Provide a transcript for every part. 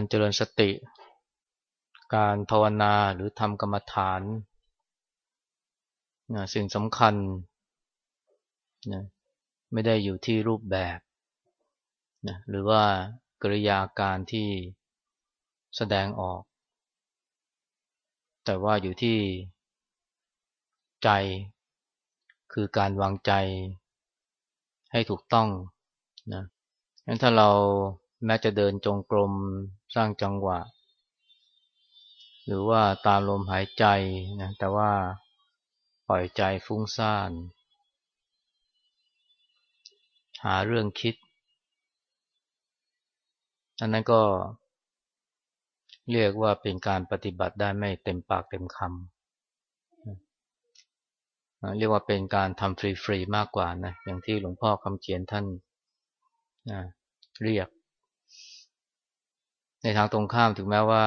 การเจริญสติ การภาวนาหรือทำกรรมฐานนะสิ่งสำคัญนะไม่ได้อยู่ที่รูปแบบนะหรือว่ากริยาการที่แสดงออก แต่ว่าอยู่ที่ใจคือการวางใจให้ถูกต้องนะงั้นถ้าเรา แม้จะเดินจงกรมสร้างจังหวะ หรือว่าตามลมหายใจนะแต่ว่าปล่อยใจฟุ้งซ่าน หาเรื่องคิด อันนั้นก็เรียกว่าเป็นการปฏิบัติได้ไม่เต็มปากเต็มคำเรียกว่าเป็นการทำฟรีๆมากกว่านะอย่างที่หลวงพ่อคำเขียนท่านเรียก ในทางตรงข้ามถึงแม้ว่า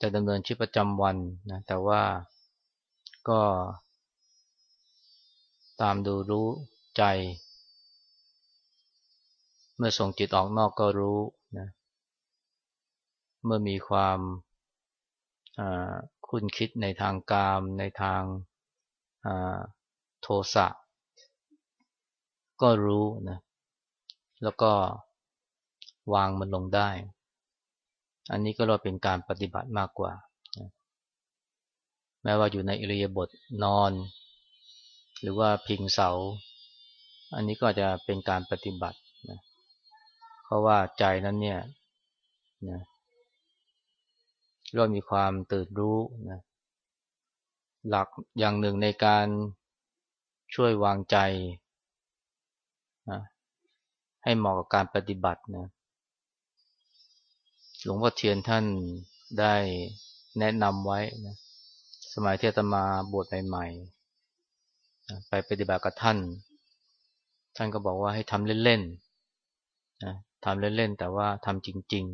จะดำเนินชีวิตประจำวันนะแต่ว่าก็ ตามดูรู้ใจ เมื่อส่งจิตออกนอกก็รู้นะเมื่อมีความคุ้นคิดในทางกาม ในทางโทสะก็รู้นะแล้วก็วางมันลงได้ อันนี้ก็เราเป็นการปฏิบัติมากกว่า แม้ว่าอยู่ในอิริยาบถนอน หรือว่าพิงเสา อันนี้ก็จะเป็นการปฏิบัตินะเพราะว่าใจนั้นเนี่ยนะเรามีความตื่นรู้นะหลักอย่างหนึ่งในการช่วยวางใจนะให้เหมาะกับการปฏิบัตินะ หลวงพ่อเทียนท่านได้แนะนำไว้นะสมัยที่อาตมาบวชใหม่ๆไปปฏิบัติกับท่าน ท่านก็บอกว่าให้ทำเล่นๆนะทำเล่นๆแต่ว่าทำจริง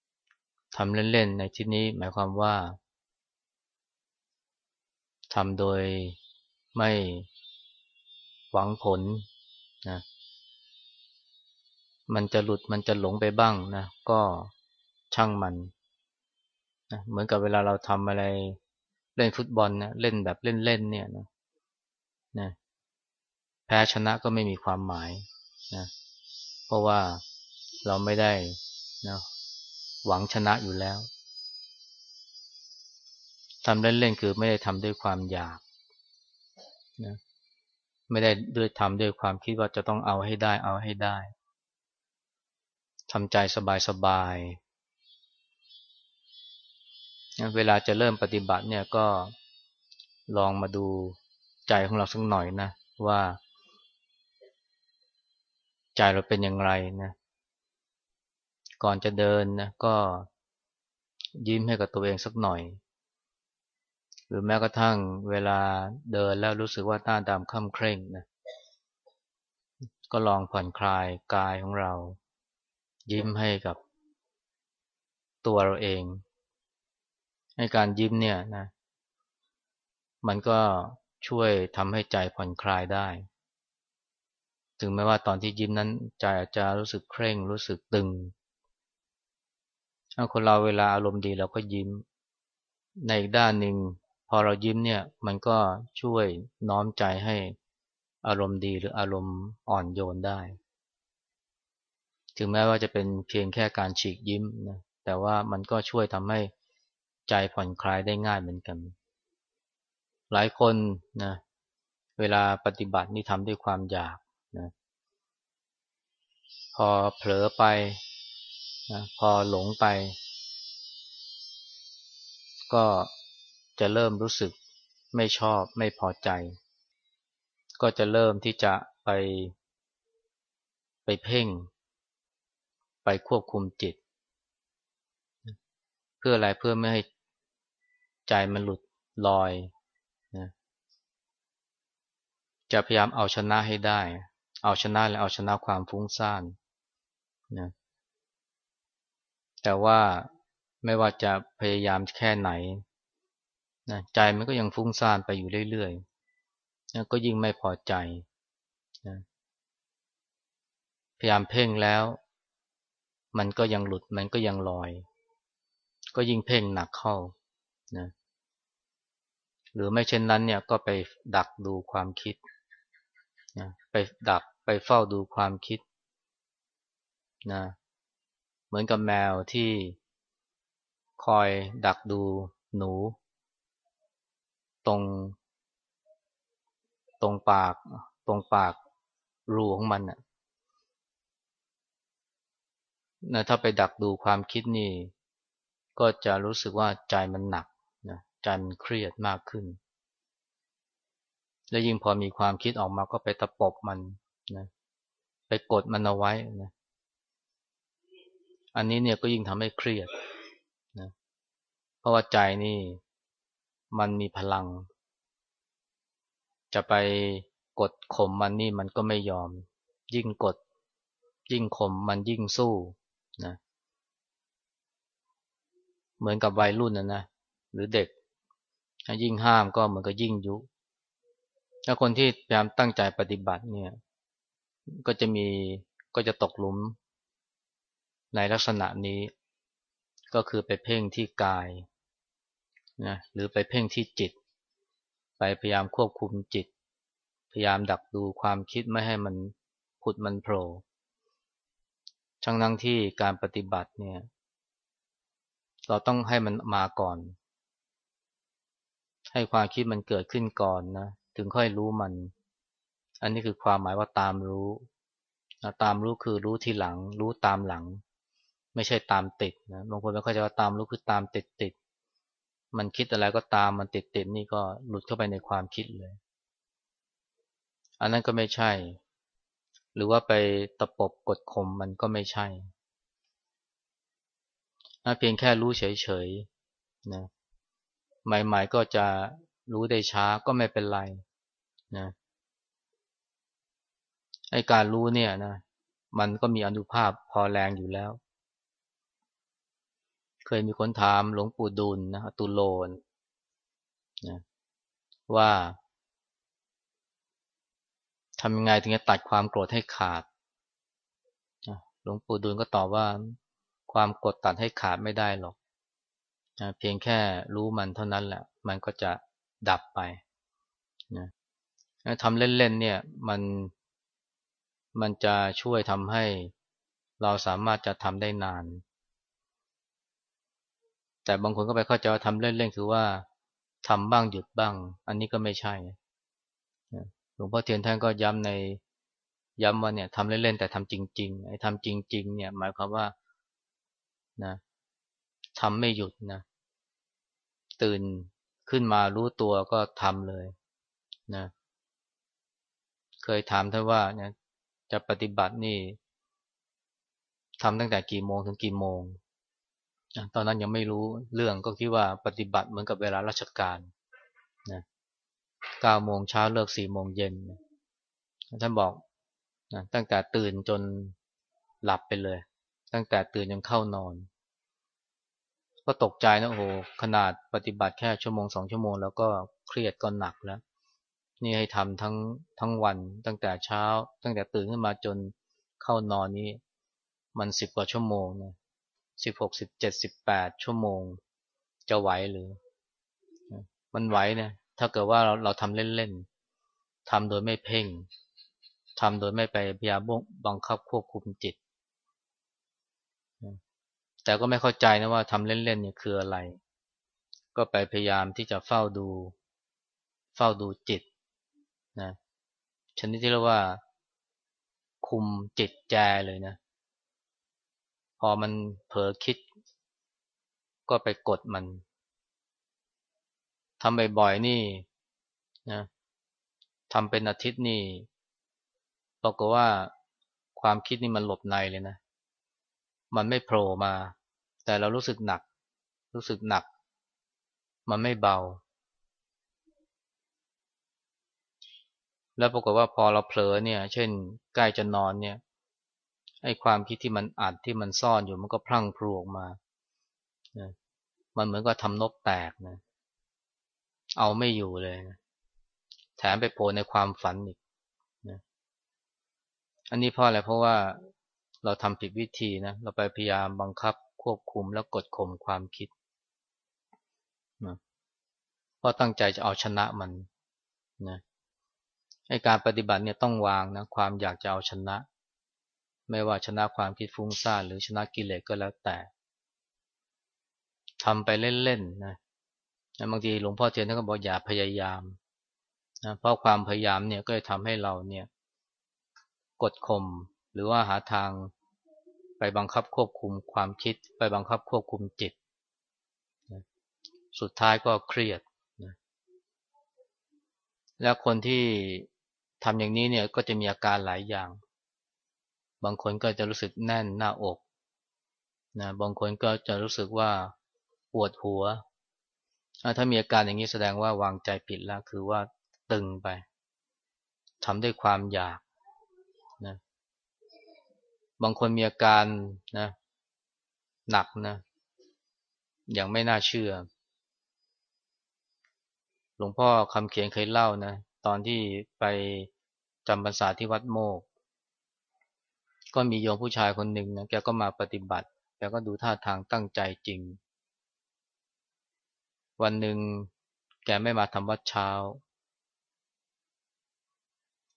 ๆทำเล่นๆในที่นี้หมายความว่าทำโดยไม่หวังผลนะ มันจะหลุดมันจะหลงไปบ้างนะ ก็ช่างมันนะเหมือนกับเวลาเราทำอะไรเล่นฟุตบอลนะเล่นแบบเล่นๆเนี่ยนะนะแพ้ชนะก็ไม่มีความหมายนะเพราะว่าเราไม่ได้นะหวังชนะอยู่แล้วทำเล่นๆคือไม่ได้ทำด้วยความอยากนะไม่ได้ด้วยทำด้วยความคิดว่าจะต้องเอาให้ได้ เอาให้ได้ ทำใจสบายๆ เวลาจะเริ่มปฏิบัติเนี่ยก็ลองมาดูใจของเราสักหน่อยนะ ว่า ใจเราเป็นอย่างไรนะก่อนจะเดินนะก็ยิ้มให้กับตัวเองสักหน่อย หรือแม้กระทั่งเวลาเดินแล้วรู้สึกว่าหน้าดำค่ำเคร่งนะก็ลองผ่อนคลายกายของเรา ยิ้มให้กับตัวเราเอง ให้การยิ้มเนี่ยนะ มันก็ช่วยทำให้ใจผ่อนคลายได้ ถึงแม้ว่าตอนที่ยิ้มนั้นใจอาจจะรู้สึกเคร่งรู้สึกตึงถ้าคนเราเวลาอารมณ์ดีเราก็ยิ้ม ในอีกด้านหนึ่งพอเรายิ้มเนี่ยมันก็ช่วยน้อมใจให้อารมณ์ดีหรืออารมณ์อ่อนโยนได้ ถึงแม้ว่าจะเป็นเพียงแค่การฉีกยิ้มนะแต่ว่ามันก็ช่วยทำให้ใจผ่อนคลายได้ง่ายเหมือนกัน หลายคนนะเวลาปฏิบัตินี่ทำด้วยความอยากนะพอเผลอไปนะพอหลงไป ก็จะเริ่มรู้สึกไม่ชอบไม่พอใจ ก็จะเริ่มที่จะไปไปเพ่ง ไปควบคุมจิต เพื่ออะไรเพื่อไม่ให้ใจมันหลุดลอยนะจะพยายามเอาชนะให้ได้ เอาชนะและเอาชนะความฟุ้งซ่านนะแต่ว่าไม่ว่าจะพยายามแค่ไหนนะใจมันก็ยังฟุ้งซ่านไปอยู่เรื่อยๆนะก็ยิ่งไม่พอใจนะพยายามเพ่งแล้ว มันก็ยังหลุดมันก็ยังลอย ก็ยิ่งเพ่งหนักเข้านะหรือไม่เช่นนั้นเนี่ยก็ไปดักดูความคิดนะไปดักไปเฝ้าดูความคิดนะเหมือนกับแมวที่คอยดักดูหนู ตรง ตรงปาก ตรงปากรูของมันนะ นะถ้าไปดักดูความคิดนี่ ก็จะรู้สึกว่าใจมันหนักนะใจมันเครียดมากขึ้น และยิ่งพอมีความคิดออกมาก็ไปตะปบมันนะไปกดมันเอาไว้นะอันนี้เนี่ยก็ยิ่งทำให้เครียดนะเพราะว่าใจนี่มันมีพลัง จะไปกดข่มมันนี่มันก็ไม่ยอม ยิ่งกด ยิ่งข่มมันยิ่งสู้ นะเหมือนกับวัยรุ่นนะนะหรือเด็ก ยิ่งห้ามก็เหมือนกับยิ่งยุ ถ้าคนที่พยายามตั้งใจปฏิบัติเนี่ย ก็จะมีก็จะตกหลุม ในลักษณะนี้ ก็คือไปเพ่งที่กายนะหรือไปเพ่งที่จิต ไปพยายามควบคุมจิต พยายามดักดูความคิดไม่ให้มันผุดมันโผล่ ทั้งนั้นที่การปฏิบัติเนี่ย เราต้องให้มันมาก่อน ให้ความคิดมันเกิดขึ้นก่อนนะ ถึงค่อยรู้มัน อันนี้คือความหมายว่าตามรู้นะตามรู้คือรู้ทีหลัง รู้ตามหลัง ไม่ใช่ตามติดนะบางคนไม่เข้าใจว่าตามรู้คือตามติดติดมันคิดอะไรก็ตามมันติดติดนี่ก็หลุดเข้าไปในความคิดเลย อันนั้นก็ไม่ใช่ หรือว่าไปตะปบกดข่มมันก็ไม่ใช่เพียงแค่รู้เฉยๆนะใหม่ๆก็จะรู้ได้ช้าก็ไม่เป็นไรนะไอการรู้เนี่ยนะมันก็มีอนุภาพพอแรงอยู่แล้ว เคยมีคนถามหลวงปู่ดุลนะตุโลนนะว่า ทำยังไงถึงจะตัดความโกรธให้ขาดหลวงปู่ดูลก็ตอบว่า ความโกดตัดให้ขาดไม่ได้หรอกเพียงแค่รู้มันเท่านั้นแหละ มันก็จะดับไปนะทำเล่นๆเนี่ยมันมันจะช่วยทำให้เราสามารถจะทำได้นาน แต่บางคนก็ไปเข้าใจว่าทำเล่นๆคือว่าทำบ้างหยุดบ้าง อันนี้ก็ไม่ใช่ ลวงพ่อเทียนท่านก็ย้ำในย้ำว่าเนี่ยทำเล่นๆแต่ทำจริง ๆ ไอ้ทำจริง ๆ เนี่ยหมายความว่านะทำไม่หยุดนะตื่นขึ้นมารู้ตัวก็ทำเลยนะเคยถามท่านว่าเนี่ยจะปฏิบัตินี่ทำตั้งแต่กี่โมงถึงกี่โมง ตอนนั้นยังไม่รู้เรื่องก็คิดว่าปฏิบัติเหมือนกับเวลาราชการ เก้าโมงเช้าเลิกสี่โมงเย็นท่านบอกนะตั้งแต่ตื่นจนหลับไปเลย ตั้งแต่ตื่นยังเข้านอน ก็ตกใจนะโอ้โหขนาดปฏิบัติแค่ชั่วโมงสองชั่วโมง แล้วก็เครียดก็หนักแล้ว นี่ให้ทำทั้งทั้งวัน ตั้งแต่เช้า ตั้งแต่ตื่นขึ้นมาจนเข้านอนนี้ มันสิบกว่าชั่วโมงนะสิบหกสิบเจ็ดสิบแปดชั่วโมง จะไหวหรือ มันไหวเนี่ย ถ้าเกิดว่าเราเราทำเล่นๆทำโดยไม่เพ่งทำโดยไม่ไปพยายามบังคับควบคุมจิต แต่ก็ไม่เข้าใจนะว่าทำเล่นๆเนี่ยคืออะไร ก็ไปพยายามที่จะเฝ้าดู เฝ้าดูจิตนะชนิดที่เรียกว่า คุมจิตแจเลยนะ พอมันเผลอคิด ก็ไปกดมัน ทำบ่อยๆนี่นะทำเป็นอาทิตย์นี่บอกว่าความคิดนี่มันหลบในเลยนะ มันไม่โผล่มา แต่เรารู้สึกหนัก รู้สึกหนัก มันไม่เบา แล้วปรากฏว่าพอเราเผลอเนี่ย เช่นใกล้จะนอนเนี่ยไอ้ความคิดที่มันอัดที่มันซ่อนอยู่มันก็พลั่งพลูออกมา มันเหมือนกับทำนกแตกนะ เอาไม่อยู่เลยนะแถมไปโผล่ในความฝันอีกนะอันนี้เพราะอะไรเพราะว่าเราทำผิดวิธีนะเราไปพยายามบังคับควบคุมแล้วกดข่มความคิดนะเพราะตั้งใจจะเอาชนะมันนะให้การปฏิบัติเนี่ยต้องวางนะความอยากจะเอาชนะ ไม่ว่าชนะความคิดฟุ้งซ่านหรือชนะกิเลสก็แล้วแต่ทำไปเล่นๆนะ บางทีหลวงพ่อเทียนท่านก็บอกอย่าพยายามนะเพราะความพยายามเนี่ยก็จะทำให้เราเนี่ย กดข่มหรือว่าหาทางไปบังคับควบคุมความคิด ไปบังคับควบคุมจิตนะสุดท้ายก็เครียดนะแล้วคนที่ทำอย่างนี้เนี่ยก็จะมีอาการหลายอย่าง บางคนก็จะรู้สึกแน่นหน้าอกนะบางคนก็จะรู้สึกว่าปวดหัว ถ้ามีอาการอย่างนี้แสดงว่าวางใจผิดแล้วคือว่าตึงไปทำด้วยความอยากนะบางคนมีอาการนะหนักนะอย่างไม่น่าเชื่อ หลวงพ่อคำเขียนเคยเล่านะตอนที่ไปจำพรรษาที่วัดโมก ก็มีโยมผู้ชายคนหนึ่งนะแกก็มาปฏิบัติแกก็ดูท่าทางตั้งใจจริง วันหนึ่งแกไม่มาทำวัดเช้า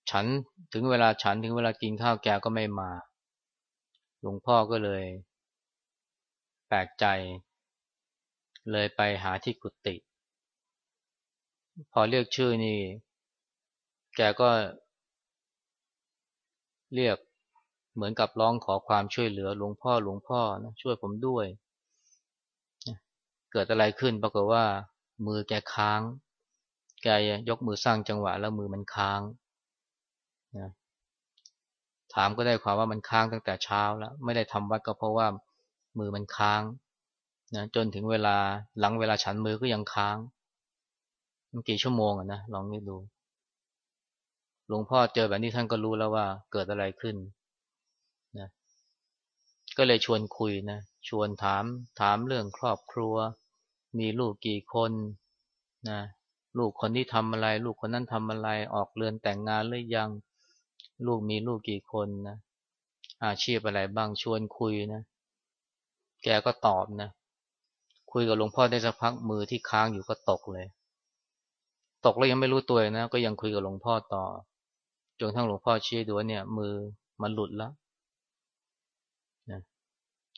ฉันถึงเวลาฉันถึงเวลากินข้าวแกก็ไม่มา หลวงพ่อก็เลย แปลกใจ เลยไปหาที่กุฏิพอเรียกชื่อนี่ แกก็ เรียกเหมือนกับร้องขอความช่วยเหลือหลวงพ่อหลวงพ่อนะช่วยผมด้วย เกิดอะไรขึ้น ปรากฏว่ามือแกค้าง แกยกมือสร้างจังหวะ แล้วมือมันค้างนะถามก็ได้ความว่ามันค้างตั้งแต่เช้าแล้ว ไม่ได้ทำวัดก็เพราะว่ามือมันค้างนะจนถึงเวลาหลังเวลาฉันมือก็ยังค้างมันกี่ชั่วโมงอะนะลองนึกดูหลวงพ่อเจอแบบนี้ท่านก็รู้แล้วว่าเกิดอะไรขึ้นนะก็เลยชวนคุยนะชวนถามถามเรื่องครอบครัว มีลูกกี่คนนะลูกคนที่ทำอะไร ลูกคนนั้นทำอะไร ออกเรือนแต่งงานหรือยัง ลูกมีลูกกี่คนนะอาชีพอะไรบ้างชวนคุยนะ แกก็ตอบนะ คุยกับหลวงพ่อได้สักพักมือที่ค้างอยู่ก็ตกเลย ตกแล้วยังไม่รู้ตัวนะ ก็ยังคุยกับหลวงพ่อต่อ จนทั้งหลวงพ่อชี้ดูว่าเนี่ย มือมันหลุดแล้ว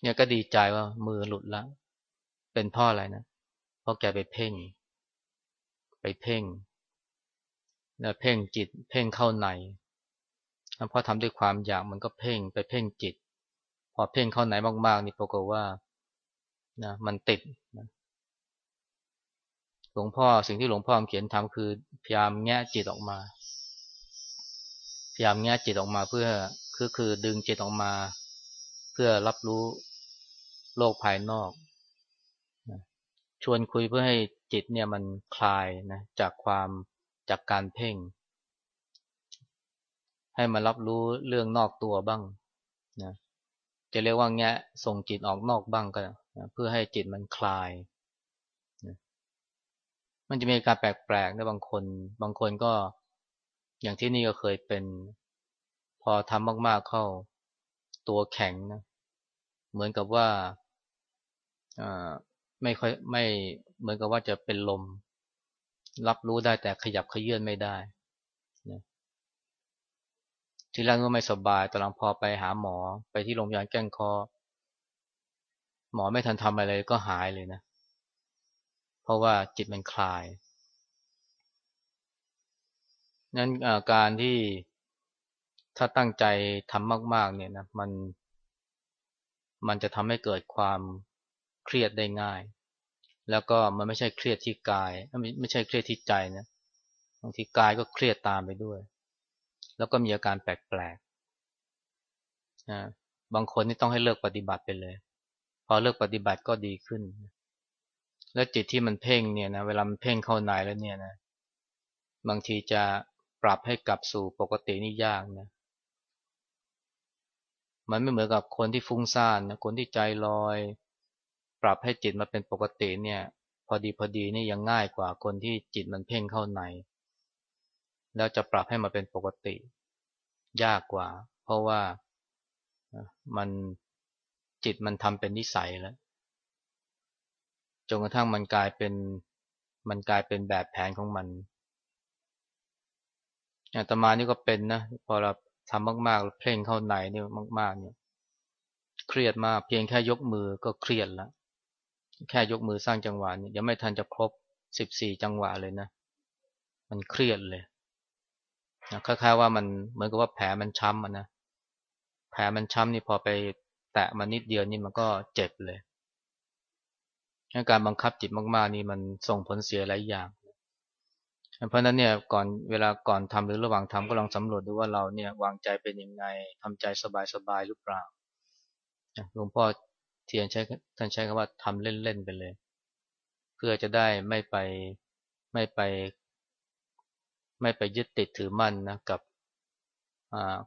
เนี่ยก็ดีใจว่ามือหลุดแล้ว เป็นพ่ออะไรนะเพราะแกไปเพ่ง ไปเพ่งแล้วเพ่งจิต เพ่งเข้าในพอทำด้วยความอยากมันก็เพ่งไปเพ่งจิต พอเพ่งเข้าไหนมากๆ นี่ปรากฏว่านะมันติดนะหลวงพ่อสิ่งที่หลวงพ่อเขียนทำคือพยายามแงะจิตออกมา พยายามแงะจิตออกมาเพื่อคือคือดึงจิตออกมา เพื่อรับรู้โลกภายนอก ชวนคุยเพื่อให้จิตเนี่ยมันคลายนะจากความจากการเพ่ง ให้มารับรู้เรื่องนอกตัวบ้างนะจะเรียกว่าแงะส่งจิตออกนอกบ้างก็นะเพื่อให้จิตมันคลายนะมันจะมีการแปลกๆนะบางคน บางคนก็อย่างที่นี่ก็เคยเป็น พอทำมากๆเข้าตัวแข็งนะเหมือนกับว่า ไม่ค่อยไม่เหมือนกับว่าจะเป็นลม รับรู้ได้แต่ขยับขยื่นไม่ได้ทีแรกก็ไม่สบายตอนหลังพอไปหาหมอไปที่โรงพยาบาลแก้งคอ หมอไม่ทันทำอะไรก็หายเลยนะ เพราะว่าจิตมันคลายนั้นการที่ถ้าตั้งใจทำมาก ๆ เนี่ยนะมันมันจะทำให้เกิดความเครียดได้ง่าย แล้วก็มันไม่ใช่เครียดที่กาย ไม่ใช่เครียดที่ใจนะบางทีกายก็เครียดตามไปด้วย แล้วก็มีอาการแปลกๆนะบางคนนี่ต้องให้เลิกปฏิบัติไปเลย พอเลิกปฏิบัติก็ดีขึ้น แล้วจิตที่มันเพ่งเนี่ยนะเวลามันเพ่งเข้าในแล้วเนี่ยนะบางทีจะปรับให้กลับสู่ปกตินี่ยากนะมันไม่เหมือนกับคนที่ฟุ้งซ่านนะคนที่ใจลอย ปรับให้จิตมาเป็นปกติเนี่ย พอดีพอดีนี่ยังง่ายกว่าคนที่จิตมันเพ่งเข้าใน แล้วจะปรับให้มาเป็นปกติ ยากกว่า เพราะว่ามันจิตมันทำเป็นนิสัยแล้วจนกระทั่งมันกลายเป็นมันกลายเป็นแบบแผนของมันอาตมานี่ก็เป็นนะพอเราทำมากๆเพ่งเข้าในนี่มาก ๆ เนี่ย เครียดมากเพียงแค่ยกมือก็เครียดแล้ว แค่ยกมือสร้างจังหวะเนี่ยยังไม่ทันจะครบสิบสี่จังหวะเลยนะ มันเครียดเลยคล้ายๆว่ามันเหมือนกับว่าแผลมันช้ำนะแผลมันช้ำนี่พอไปแตะมันนิดเดียวนี่มันก็เจ็บเลยการบังคับจิตมากๆ นี่มันส่งผลเสียหลายอย่าง เพราะนั้นเนี่ยก่อนเวลาก่อนทำหรือระหว่างทำก็ลองสำรวจดูว่าเราเนี่ยวางใจเป็นยังไงทำใจสบายๆหรือเปล่าหลวงพ่อ เทียนใช้ท่านใช้คำว่าทำเล่นๆไปเลย เพื่อจะได้ไม่ไปไม่ไป ไม่ไปยึดติดถือมั่นนะกับ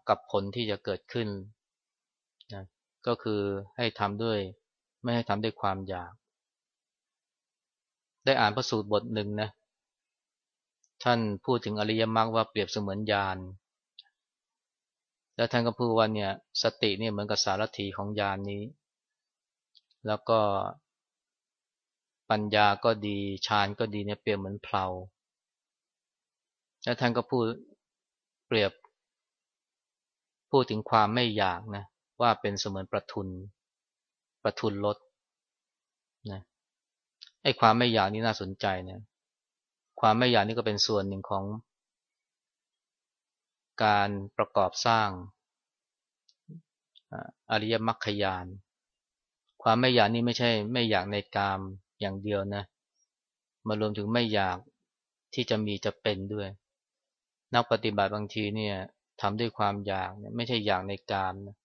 กับผลที่จะเกิดขึ้นนะก็คือให้ทำด้วย ไม่ให้ทำด้วยความอยาก ได้อ่านพระสูตรบทหนึ่งนะท่านพูดถึงอริยมรรคว่าเปรียบเสมือนยานแล้วท่านก็พูดว่าเนี่ยสติเนี่ยเหมือนกับสารถีของยานนี้ แล้วก็ปัญญาก็ดีฌานก็ดีเนี่ยเปรียบเหมือนเพลาแล้วท่านก็พูดเปรียบ พูดถึงความไม่อยากนะว่าเป็นเสมือนประทุนประทุนรถนะไอ้ความไม่อยากนี่น่าสนใจนะความไม่อยากนี่ก็เป็นส่วนหนึ่งของ การประกอบสร้างอริยมรรคยาน ความไม่อยากนี่ไม่ใช่ ไม่อยากในกามอย่างเดียวนะมารวมถึงไม่อยากที่จะมีจะเป็นด้วย นักปฏิบัติบางทีเนี่ยทำด้วยความอยากไม่ใช่อยากในกามนะ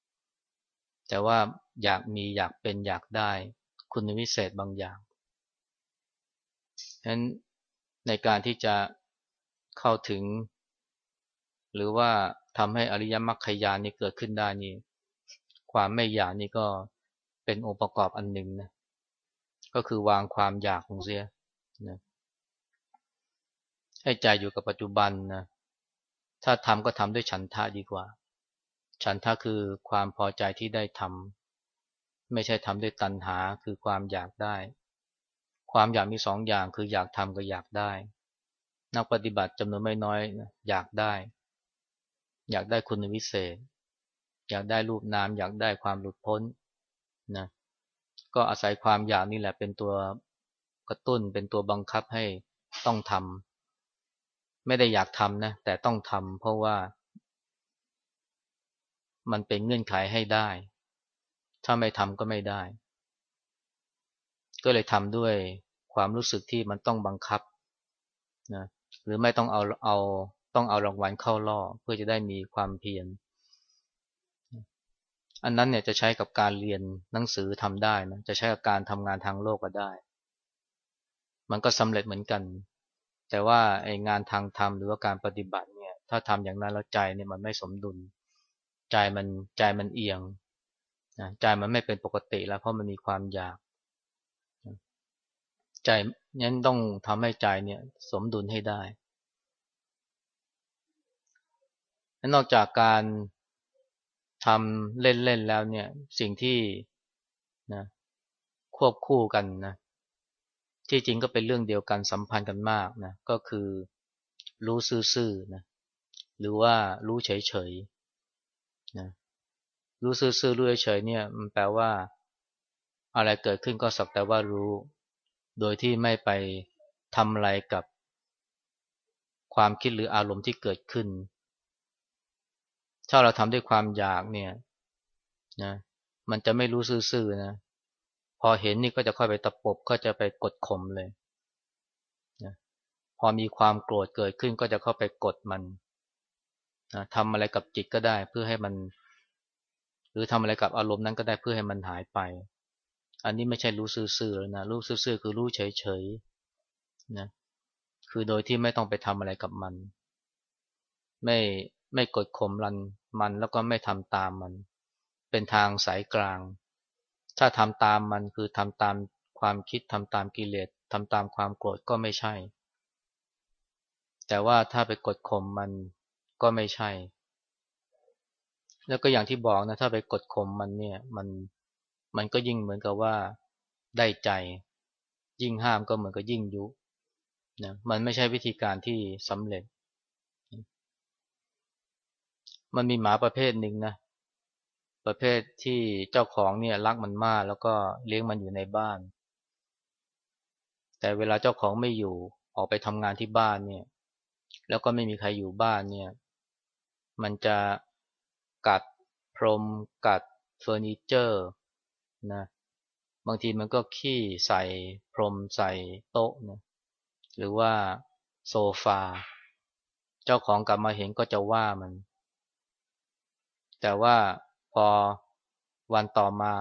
แต่ว่าอยากมีอยากเป็นอยากได้ คุณวิเศษบางอย่างฉะนั้นในการที่จะเข้าถึง หรือว่าทำให้อริยมรรคยานนี้เกิดขึ้นได้นี่ความไม่อยากนี่ก็ เป็นองค์ประกอบอันหนึ่งนะก็คือวางความอยากของเสียนะให้ใจอยู่กับปัจจุบันนะถ้าทำก็ทำด้วยฉันทะดีกว่า ฉันทะคือความพอใจที่ได้ทำไม่ใช่ทำด้วยตัณหาคือความอยากได้ ความอยากมีสองอย่างคืออยากทำกับอยากได้ นักปฏิบัติจำนวนไม่น้อยอยากได้ อยากได้คุณวิเศษ อยากได้รูปนาม อยากได้ความหลุดพ้น นะก็อาศัยความอยากนี่แหละเป็นตัวกระตุ้นเป็นตัวบังคับให้ต้องทำไม่ได้อยากทำนะแต่ต้องทำเพราะว่า มันเป็นเงื่อนไขให้ได้ ถ้าไม่ทำก็ไม่ได้ ก็เลยทำด้วยความรู้สึกที่มันต้องบังคับนะหรือไม่ต้องเอาเอาต้องเอารางวัลเข้าล่อเพื่อจะได้มีความเพียร อันนั้นเนี่ยจะใช้กับการเรียนหนังสือทำได้นะจะใช้กับการทำงานทางโลกก็ได้ มันก็สำเร็จเหมือนกัน แต่ว่าไอ้งานทางธรรมหรือว่าการปฏิบัติเนี่ยถ้าทำอย่างนั้นแล้วใจเนี่ยมันไม่สมดุล ใจมันใจมันเอียงนะใจมันไม่เป็นปกติแล้วเพราะมันมีความอยากใจนั้นต้องทำให้ใจเนี่ยสมดุลให้ได้ นอกจากการ ทำเล่นๆแล้วเนี่ยสิ่งที่นะควบคู่กันนะที่จริงก็เป็นเรื่องเดียวกันสัมพันธ์กันมากนะก็คือรู้ซื่อๆนะหรือว่ารู้เฉยๆนะรู้ซื่อๆรู้เฉยๆเนี่ยมันแปลว่า อะไรเกิดขึ้นก็สักแต่ว่ารู้ โดยที่ไม่ไปทำอะไรกับความคิดหรืออารมณ์ที่เกิดขึ้น ถ้าเราทำด้วยความอยากเนี่ยนะมันจะไม่รู้ซื่อๆนะ พอเห็นนี่ก็จะค่อยไปตะปบก็จะไปกดข่มเลยนะพอมีความโกรธเกิดขึ้นก็จะเข้าไปกดมันนะทำอะไรกับจิตก็ได้เพื่อให้มัน หรือทำอะไรกับอารมณ์นั้นก็ได้เพื่อให้มันหายไป อันนี้ไม่ใช่รู้ซื่อๆนะรู้ซื่อๆคือรู้เฉยๆนะคือโดยที่ไม่ต้องไปทำอะไรกับมัน ไม่ ไม่กดข่มรันมันแล้วก็ไม่ทำตามมัน เป็นทางสายกลาง ถ้าทำตามมันคือทำตามความคิดทำตามกิเลสทำตามความโกรธก็ไม่ใช่ แต่ว่าถ้าไปกดข่มมันก็ไม่ใช่ แล้วก็อย่างที่บอกนะถ้าไปกดข่มมันเนี่ยมันมันก็ยิ่งเหมือนกับว่าได้ใจ ยิ่งห้ามก็เหมือนกับยิ่งยุนะมันไม่ใช่วิธีการที่สำเร็จ มันมีหมาประเภทหนึ่งนะ ประเภทที่เจ้าของเนี่ยรักมันมากแล้วก็เลี้ยงมันอยู่ในบ้าน แต่เวลาเจ้าของไม่อยู่ออกไปทำงานที่บ้านเนี่ย แล้วก็ไม่มีใครอยู่บ้านเนี่ย มันจะกัดพรมกัดเฟอร์นิเจอร์นะบางทีมันก็ขี้ใส่พรมใส่โต๊ะนะหรือว่าโซฟา เจ้าของกลับมาเห็นก็จะว่ามัน แต่ว่าพอวันต่อมา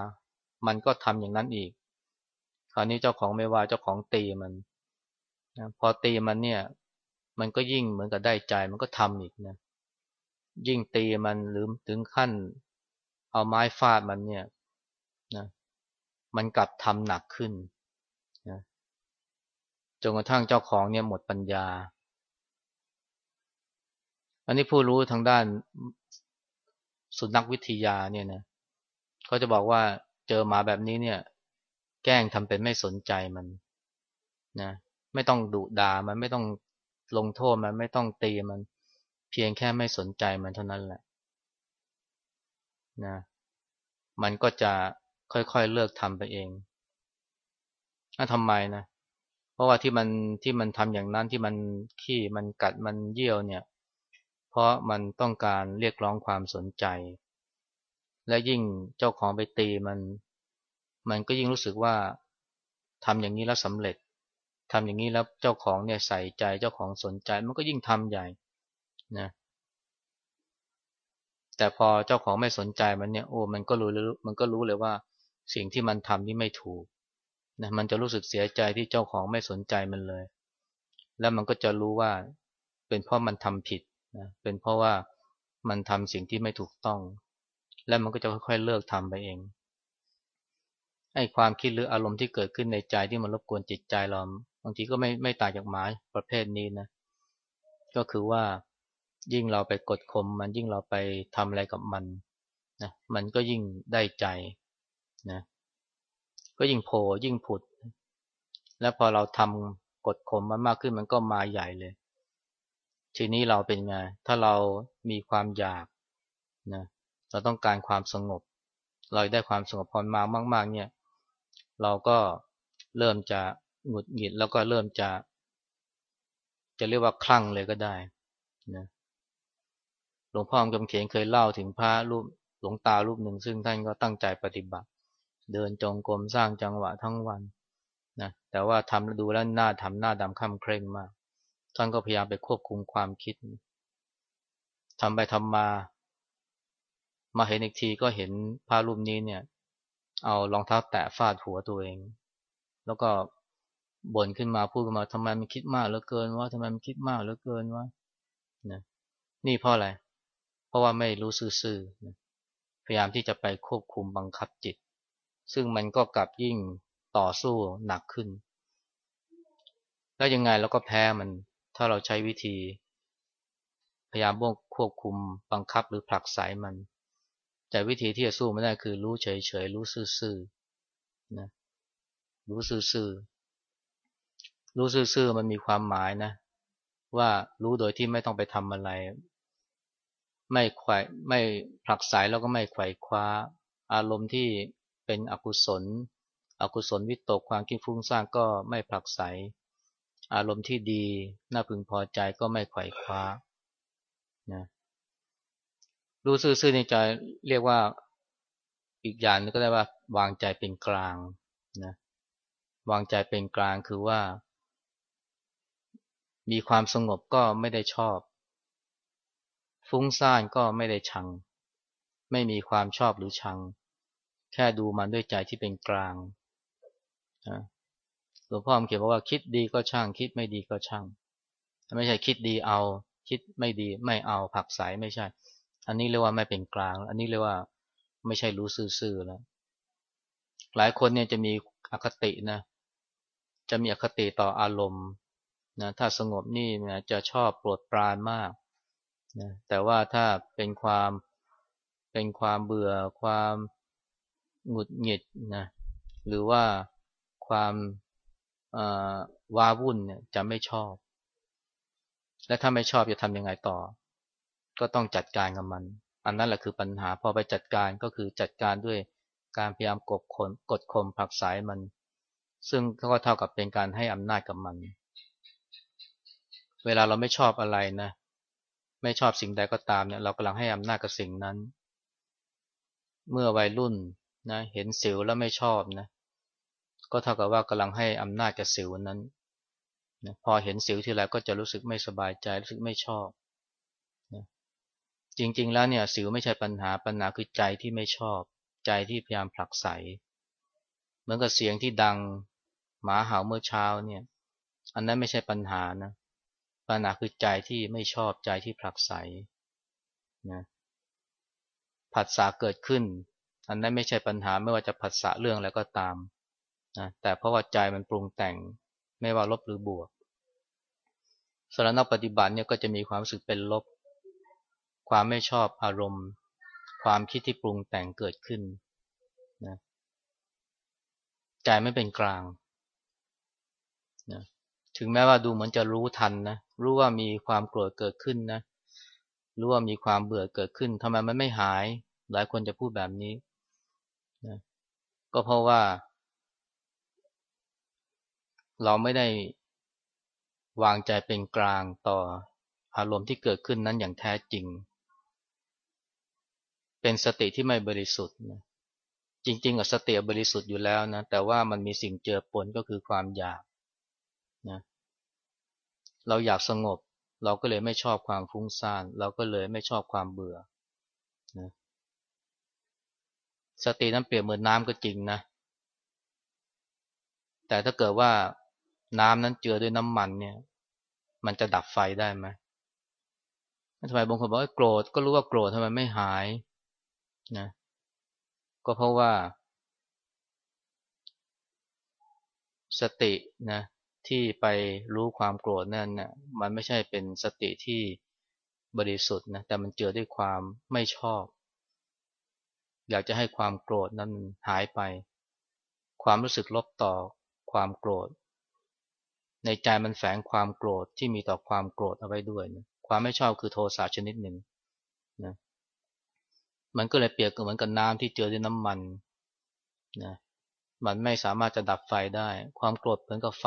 มันก็ทำอย่างนั้นอีก คราวนี้เจ้าของไม่ว่าเจ้าของตีมันนะพอตีมันเนี่ย มันก็ยิ่งเหมือนกับได้ใจมันก็ทำอีกนะยิ่งตีมันหรือถึงขั้น เอาไม้ฟาดมันเนี่ยนะมันกลับทำหนักขึ้นนะจนกระทั่งเจ้าของเนี่ยหมดปัญญา อันนี้ผู้รู้ทางด้าน สุนัขวิทยาเนี่ยนะเขาจะบอกว่าเจอหมาแบบนี้เนี่ย แกล้งทำเป็นไม่สนใจมันนะไม่ต้องดุด่ามันไม่ต้องลงโทษมันไม่ต้องตีมัน เพียงแค่ไม่สนใจมันเท่านั้นแหละนะมันก็จะค่อยๆเลิกทำไปเองถ้าทำไมนะ เพราะว่าที่มันที่มันทำอย่างนั้นที่มันขี้มันกัดมันเยี่ยวเนี่ย เพราะมันต้องการเรียกร้องความสนใจ และยิ่งเจ้าของไปตีมัน มันก็ยิ่งรู้สึกว่าทำอย่างนี้แล้วสำเร็จทำอย่างนี้แล้วเจ้าของเนี่ยใส่ใจเจ้าของสนใจมันก็ยิ่งทำใหญ่นะแต่พอเจ้าของไม่สนใจมันเนี่ยโอ้มันก็รู้มันก็รู้เลยว่าสิ่งที่มันทำนี่ไม่ถูกนะมันจะรู้สึกเสียใจที่เจ้าของไม่สนใจมันเลย แล้วมันก็จะรู้ว่าเป็นเพราะมันทำผิด นะเป็นเพราะว่ามันทำสิ่งที่ไม่ถูกต้อง แล้วมันก็จะค่อยๆเลิกทำไปเองไอ้ความคิดหรืออารมณ์ที่เกิดขึ้นในใจที่มันรบกวนจิตใจเราบางทีก็ไม่ไม่ต่างจากหมาประเภทนี้นะ ก็คือว่ายิ่งเราไปกดข่มมันยิ่งเราไปทำอะไรกับมันนะมันก็ยิ่งได้ใจนะก็ยิ่งโผล่ยิ่งผุด แล้วพอเราทำกดข่มมันมากขึ้นมันก็มาใหญ่เลย ทีนี้เราเป็นไง ถ้าเรามีความอยากนะเราต้องการความสงบ เราได้ความสงบพอมามาก ๆ เนี่ย เราก็เริ่มจะหงุดหงิดแล้วก็เริ่มจะ จะเรียกว่าคลั่งเลยก็ได้นะหลวงพ่อกำเขนเคยเล่าถึงพระรูปหลวงตารูปหนึ่ง ซึ่งท่านก็ตั้งใจปฏิบัติ เดินจงกรมสร้างจังหวะทั้งวันนะแต่ว่าทำดูแล้วหน้าทำหน้าดำค่ำเคร่งมาก ท่านก็พยายามไปควบคุมความคิดทำไปทำมา มาเห็นอีกทีก็เห็นพระรูปนี้เนี่ย เอารองเท้าแตะฟาดหัวตัวเอง แล้วก็บ่นขึ้นมาพูดขึ้นมาทำไมมันคิดมากเหลือเกินว่าทำไมมันคิดมากเหลือเกินว่านะนี่เพราะอะไร เพราะว่าไม่รู้ซื่อๆพยายามที่จะไปควบคุมบังคับจิต ซึ่งมันก็กลับยิ่งต่อสู้หนักขึ้น แล้วยังไงเราก็แพ้มัน ถ้าเราใช้วิธี พยายามบงควบคุมบังคับหรือผลักไสมัน แต่วิธีที่จะสู้ไม่ได้คือรู้เฉยๆรู้ซื่อๆนะรู้ซื่อๆรู้ซื่อๆมันมีความหมายนะ ว่ารู้โดยที่ไม่ต้องไปทำอะไร ไม่ไขว่ไม่ผลักสายแล้วก็ไม่ไขว่คว้า อารมณ์ที่เป็นอกุศล อกุศลวิตกความคิดฟุ้งซ่านก็ไม่ผลักสาย อารมณ์ที่ดีน่าพึงพอใจก็ไม่ไขว่คว้านะรู้ซื่อๆในใจเรียกว่าอีกอย่างนึงก็ได้ว่าวางใจเป็นกลางนะวางใจเป็นกลางคือว่า มีความสงบก็ไม่ได้ชอบ ฟุ้งซ่านก็ไม่ได้ชัง ไม่มีความชอบหรือชัง แค่ดูมันด้วยใจที่เป็นกลาง ลวงพ่อเขียนว่าคิดดีก็ช่าง คิดไม่ดีก็ช่าง ไม่ใช่คิดดีเอา คิดไม่ดีไม่เอาผักสายไม่ใช่ อันนี้เรียกว่าไม่เป็นกลาง อันนี้เรียกว่าไม่ใช่รู้ซื่อๆแล้ว หลายคนเนี่ยจะมีอคตินะ จะมีอคติต่ออารมณ์นะถ้าสงบนี่นะจะชอบโปรดปรานมากนะแต่ว่าถ้าเป็นความเป็นความเบื่อความหงุดหงิดนะหรือว่าความ ว้าวุ่นเนี่ยจะไม่ชอบ และถ้าไม่ชอบจะทำยังไงต่อ ก็ต้องจัดการกับมัน อันนั้นแหละคือปัญหาพอไปจัดการก็คือจัดการด้วยการพยายามกดข่มกดข่มผักสายมัน ซึ่งก็เท่ากับเป็นการให้อำนาจกับมัน เวลาเราไม่ชอบอะไรนะ ไม่ชอบสิ่งใดก็ตามเนี่ยเรากำลังให้อำนาจกับสิ่งนั้น เมื่อวัยรุ่นนะเห็นสิวแล้วไม่ชอบนะ ก็เท่ากับว่ากำลังให้อำนาจกับสิวนั้นนะพอเห็นสิวทีไรก็จะรู้สึกไม่สบายใจรู้สึกไม่ชอบนะจริงๆแล้วเนี่ยสิวไม่ใช่ปัญหาปัญหาคือใจที่ไม่ชอบ ใจที่พยายามผลักไสเหมือนกับเสียงที่ดังหมาเห่าเมื่อเช้าเนี่ย อันนั้นไม่ใช่ปัญหานะปัญหาคือใจที่ไม่ชอบใจที่ผลักไสนะผัสสะเกิดขึ้น อันนั้นไม่ใช่ปัญหาไม่ว่าจะผัสสะเรื่องอะไรก็ตาม นะแต่เพราะว่าใจมันปรุงแต่งไม่ว่าลบหรือบวกสารนักปฏิบัติเนี่ยก็จะมีความรู้สึกเป็นลบ ความไม่ชอบอารมณ์ ความคิดที่ปรุงแต่งเกิดขึ้นนะใจไม่เป็นกลางนะถึงแม้ว่าดูเหมือนจะรู้ทันนะรู้ว่ามีความโกรธเกิดขึ้นนะรู้ว่ามีความเบื่อเกิดขึ้นทำไมมันไม่หาย หลายคนจะพูดแบบนี้นะก็เพราะว่า เราไม่ได้วางใจเป็นกลางต่ออารมณ์ที่เกิดขึ้นนั้นอย่างแท้จริง เป็นสติที่ไม่บริสุทธิ์นะจริงๆกับสติบริสุทธิ์อยู่แล้วนะ แต่ว่ามันมีสิ่งเจือปนก็คือความอยากนะเราอยากสงบ เราก็เลยไม่ชอบความฟุ้งซ่าน เราก็เลยไม่ชอบความเบื่อนะสตินั้นเปรียบเหมือนน้ำก็จริงนะ แต่ถ้าเกิดว่า น้ำนั้นเจือด้วยน้ำมันเนี่ย มันจะดับไฟได้ไหมทำไมบางคนบอกว่าโกรธก็รู้ว่าโกรธทำไมไม่หายนะ ก็เพราะว่า สตินะ ที่ไปรู้ความโกรธนั่นนะมันไม่ใช่เป็นสติที่บริสุทธิ์นะแต่มันเจอด้วยความไม่ชอบ อยากจะให้ความโกรธนั้นหายไป ความรู้สึกลบต่อความโกรธ ในใจมันแฝงความโกรธที่มีต่อความโกรธเอาไว้ด้วยนะความไม่ชอบคือโทสะชนิดหนึ่งนะมันก็เลยเปรียบเหมือนกับน้ำที่เจอด้วยน้ำมันนะมันไม่สามารถจะดับไฟได้ ความโกรธเหมือนกับไฟ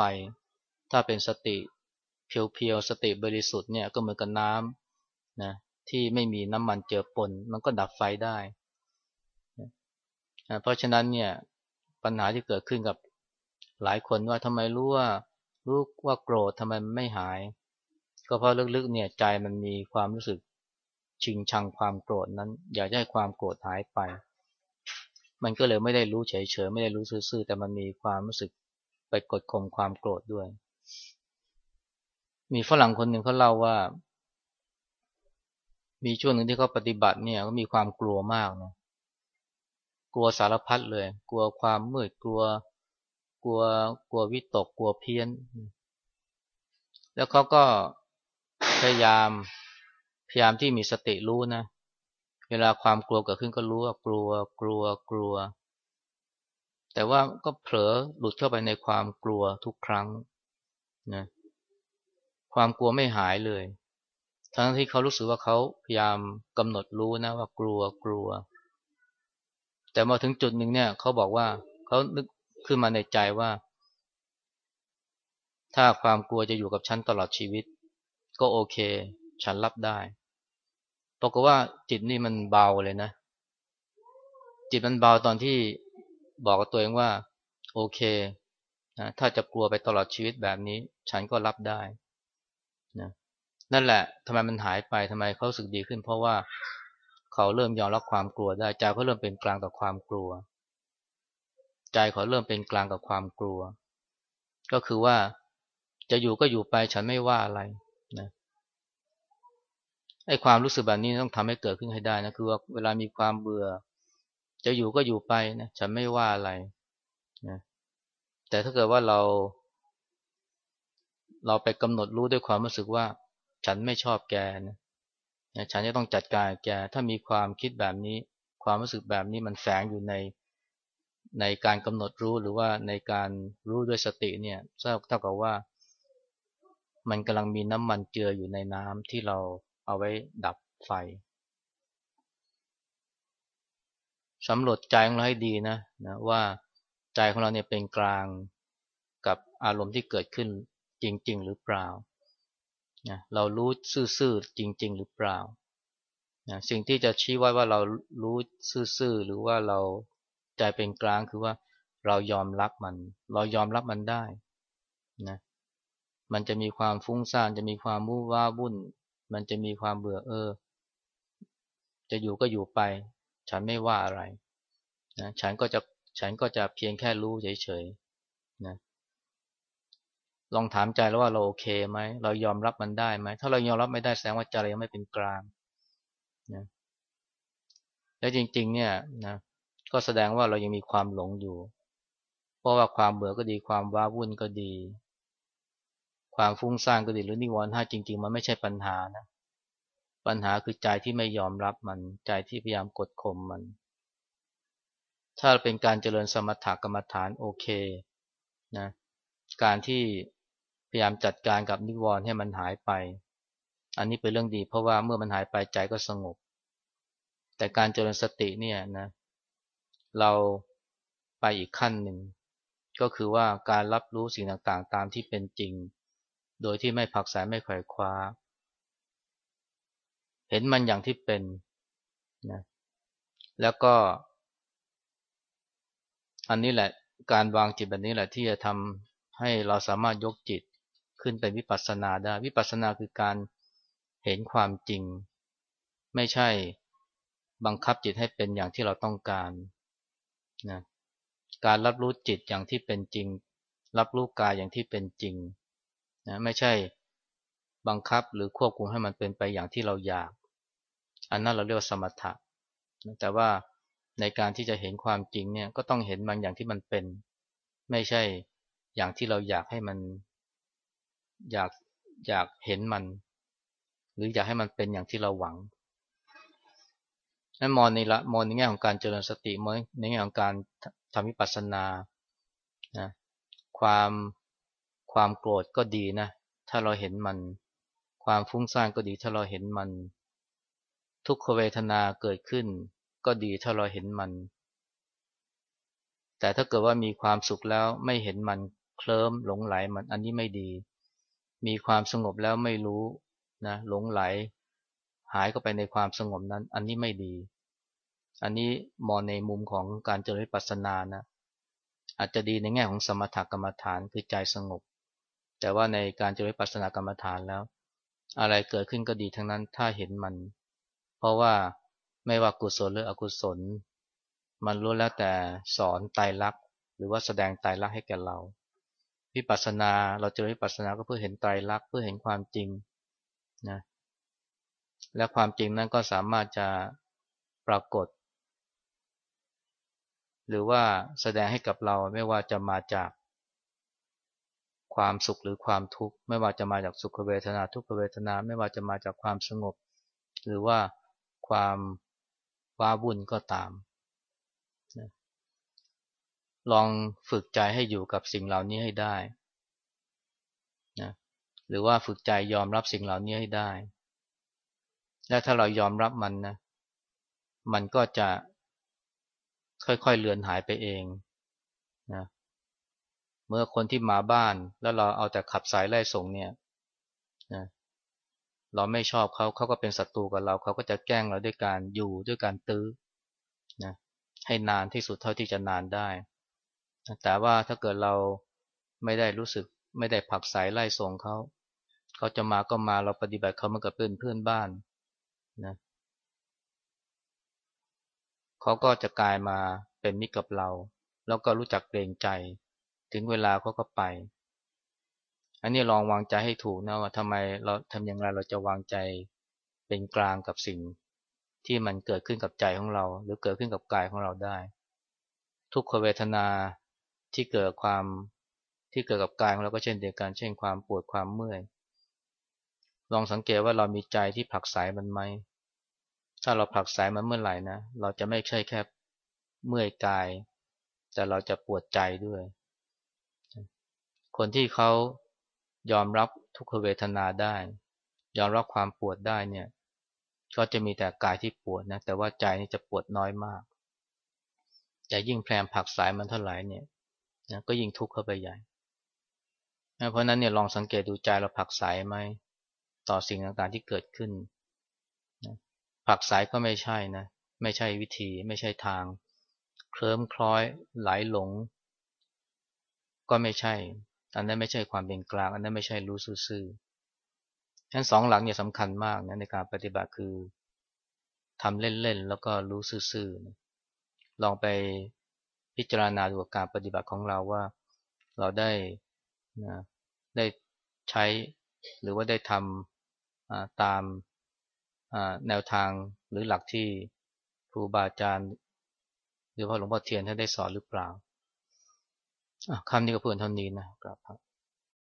ถ้าเป็นสติเพียวๆสติบริสุทธิ์เนี่ยก็เหมือนกับน้ำนะที่ไม่มีน้ำมันเจือปน มันก็ดับไฟได้นะเพราะฉะนั้นเนี่ยปัญหาที่เกิดขึ้นกับหลายคนว่าทำไมรู้ว่า รู้ว่าโกรธทำไมไม่หาย ก็เพราะลึกๆเนี่ยใจมันมีความรู้สึกชิงชังความโกรธนั้น อยากให้ความโกรธหายไป มันก็เลยไม่ได้รู้เฉยๆไม่ได้รู้ซื่อๆแต่มันมีความรู้สึกไปกดข่มความโกรธด้วย มีฝรั่งคนหนึ่งเขาเล่าว่า มีช่วงหนึ่งที่เขาปฏิบัติเนี่ยก็มีความกลัวมากนะกลัวสารพัดเลย กลัวความมืดกลัว กลัวกลัววิตกกลัวเพี้ยน แล้วเขาก็พยายามพยายามที่มีสติรู้นะ เวลาความกลัวเกิดขึ้นก็รู้ว่ากลัวกลัวกลัว แต่ว่าก็เผลอหลุดเข้าไปในความกลัวทุกครั้งนะความกลัวไม่หายเลย ทั้งที่เขารู้สึกว่าเขาพยายามกำหนดรู้นะว่ากลัวกลัว แต่มาถึงจุดหนึ่งเนี่ยเขาบอกว่าเขานึก ขึ้นมาในใจว่า ถ้าความกลัวจะอยู่กับฉันตลอดชีวิต ก็โอเค ฉันรับได้ปรากฏว่าจิตนี่มันเบาเลยนะ จิตมันเบาตอนที่บอกกับตัวเองว่า โอเคนะถ้าจะกลัวไปตลอดชีวิตแบบนี้ ฉันก็รับได้นะนั่นแหละทำไมมันหายไปทำไมเขาสึกดีขึ้น เพราะว่าเขาเริ่มยอมรับความกลัวได้ใจเขาเริ่มเป็นกลางกับความกลัว ใจเขาเริ่มเป็นกลางกับความกลัว ก็คือว่าจะอยู่ก็อยู่ไปฉันไม่ว่าอะไรนะไอ้ความรู้สึกแบบนี้ต้องทำให้เกิดขึ้นให้ได้นะคือว่าเวลามีความเบื่อ จะอยู่ก็อยู่ไปนะฉันไม่ว่าอะไรนะแต่ถ้าเกิดว่าเรา เราไปกำหนดรู้ด้วยความรู้สึกว่า ฉันไม่ชอบแกนะฉันจะต้องจัดการแกถ้ามีความคิดแบบนี้ ความรู้สึกแบบนี้มันแฝงอยู่ใน ในการกำหนดรู้หรือว่าในการรู้ด้วยสติเนี่ยเท่ากับว่า มันกำลังมีน้ำมันเจืออยู่ในน้ำที่เราเอาไว้ดับไฟสำรวจใจของเราให้ดีนะนะว่าใจของเราเนี่ยเป็นกลางกับอารมณ์ที่เกิดขึ้นจริง ๆ หรือเปล่านะเรารู้ซื่อๆจริง ๆ หรือเปล่านะสิ่งที่จะชี้วัดว่าเรารู้ซื่อๆหรือว่าเรา ใจเป็นกลางคือว่าเรายอมรับมัน เรายอมรับมันได้นะมันจะมีความฟุ้งซ่านจะมีความมู่ว้าวุ่น มันจะมีความเบื่อเออ จะอยู่ก็อยู่ไป ฉันไม่ว่าอะไรนะฉันก็จะฉันก็จะเพียงแค่รู้เฉยๆนะลองถามใจแล้วว่าเราโอเคไหมเรายอมรับมันได้ไหมถ้าเรายอมรับไม่ได้แสดงว่าใจเรายังไม่เป็นกลางนะและจริง ๆ เนี่ยนะ ก็แสดงว่าเรายังมีความหลงอยู่ เพราะว่าความเบื่อก็ดีความว้าวุ่นก็ดี ความฟุ้งซ่านก็ดีหรือนิวรณ์ห้าจริง ๆ มันไม่ใช่ปัญหานะ ปัญหาคือใจที่ไม่ยอมรับมัน ใจที่พยายามกดข่มมัน ถ้าเป็นการเจริญสมถกรรมฐานโอเคนะการที่พยายามจัดการกับนิวรณ์ให้มันหายไป อันนี้เป็นเรื่องดี เพราะว่าเมื่อมันหายไปใจก็สงบ แต่การเจริญสติเนี่ยนะ เราไปอีกขั้นหนึ่ง ก็คือว่าการรับรู้สิ่งต่างๆ ตามที่เป็นจริง โดยที่ไม่ผักสายไม่ไขว่คว้า เห็นมันอย่างที่เป็นนะแล้วก็ อันนี้แหละการวางจิตแบบนี้แหละที่จะทำให้เราสามารถยกจิตขึ้นเป็นวิปัสสนาได้ วิปัสสนาคือการเห็นความจริง ไม่ใช่บังคับจิตให้เป็นอย่างที่เราต้องการ นะการรับรู้จิตอย่างที่เป็นจริง รับรู้กายอย่างที่เป็นจริงนะไม่ใช่บังคับหรือควบคุมให้มันเป็นไปอย่างที่เราอยาก อันนั้นเราเรียกว่าสมถะแต่ว่าในการที่จะเห็นความจริงเนี่ยก็ต้องเห็นมันอย่างที่มันเป็น ไม่ใช่อย่างที่เราอยากให้มัน อยากอยากเห็นมัน หรืออยากให้มันเป็นอย่างที่เราหวัง นั่นมองในละมองในแง่ของการเจริญสติมองในแง่ของการทำวิปัสสนานะความความโกรธก็ดีนะ ถ้าเราเห็นมัน ความฟุ้งซ่านก็ดี ถ้าเราเห็นมัน ทุกขเวทนาเกิดขึ้น ก็ดีถ้าเราเห็นมัน แต่ถ้าเกิดว่ามีความสุขแล้วไม่เห็นมันเคลิ้มหลงไหลมันอันนี้ไม่ดี มีความสงบแล้วไม่รู้นะหลงไหล หายเข้าไปในความสงบนั้น อันนี้ไม่ดี อันนี้มองในมุมของการเจริญปัสนานะ อาจจะดีในแง่ของสมถกรรมฐานคือใจสงบ แต่ว่าในการเจริญปัสนากรรมฐานแล้ว อะไรเกิดขึ้นก็ดีทั้งนั้นถ้าเห็นมัน เพราะว่าไม่ว่ากุศลหรืออกุศล มันรู้แล้วแต่สอนไตรลักษณ์หรือว่าแสดงไตรลักษณ์ให้แก่เราวิปัสสนาเราเจริญวิปัสสนาก็เพื่อเห็นไตรลักษณ์เพื่อเห็นความจริงนะ และความจริงนั้นก็สามารถจะปรากฏ หรือว่าแสดงให้กับเราไม่ว่าจะมาจากความสุขหรือความทุกข์ ไม่ว่าจะมาจากสุขเวทนาทุกขเวทนา ไม่ว่าจะมาจากความสงบ หรือว่าความว้าวุ่นก็ตาม ลองฝึกใจให้อยู่กับสิ่งเหล่านี้ให้ได้นะหรือว่าฝึกใจยอมรับสิ่งเหล่านี้ให้ได้ และถ้าเรายอมรับมันนะ มันก็จะค่อยๆเลือนหายไปเองนะเมื่อคนที่มาบ้านแล้วเราเอาแต่ขับสายไล่ส่งเนี่ยนะเราไม่ชอบเขาเขาก็เป็นศัตรูกับเราเขาก็จะแกล้งเราด้วยการอยู่ด้วยการตื้อนะให้นานที่สุดเท่าที่จะนานได้ แต่ว่าถ้าเกิดเราไม่ได้รู้สึก ไม่ได้ผักสายไล่ส่งเขาเขาจะมาก็มาเราปฏิบัติเขาเหมือนกับเพื่อนเพื่อนบ้าน นะเขาก็จะกลายมาเป็นมิตรกับเรา แล้วก็รู้จักเกรงใจ ถึงเวลาเขาก็ไป อันนี้ลองวางใจให้ถูกนะว่าทำไมเราทำอย่างไรเราจะวางใจเป็นกลางกับสิ่งที่มันเกิดขึ้นกับใจของเรา หรือเกิดขึ้นกับกายของเราได้ ทุกขเวทนาที่เกิดความที่เกิดกับกายของเราก็เช่นเดียวกัน เช่นความปวดความเมื่อย ลองสังเกตว่าเรามีใจที่ผักสายมันไหม ถ้าเราผลักสายมันเมื่อไหร่นะ เราจะไม่ใช่แค่เมื่อยกาย แต่เราจะปวดใจด้วย คนที่เขายอมรับทุกขเวทนาได้ ยอมรับความปวดได้เนี่ย ก็จะมีแต่กายที่ปวดนะ แต่ว่าใจนี่จะปวดน้อยมาก แต่ยิ่งแพรมผักสายมันเท่าไหร่เนี่ยนะก็ยิ่งทุกข์เข้าไปใหญ่ เพราะนั้นเนี่ยลองสังเกตดูใจเราผักสายไหม ต่อสิ่งต่างๆที่เกิดขึ้นผักสายก็ไม่ใช่นะไม่ใช่วิธีไม่ใช่ทาง เคลิ้มคล้อยไหลหลง ก็ไม่ใช่ อันนั้นไม่ใช่ความเป็นกลาง อันนั้นไม่ใช่รู้ซื่อๆฉะนั้นสองหลังเนี่ยสำคัญมากนะในการปฏิบัติคือทำเล่นๆแล้วก็รู้ซื่อๆลองไปพิจารณาดูการปฏิบัติของเราว่าเราได้นะได้ใช้หรือว่าได้ทำ ตามแนวทางหรือหลักที่ครูบาอาจารย์หรือพ่อหลวงพ่อเทียนท่านได้สอนหรือเปล่าคำนี้ก็เพื่อนเท่านี้นะครับ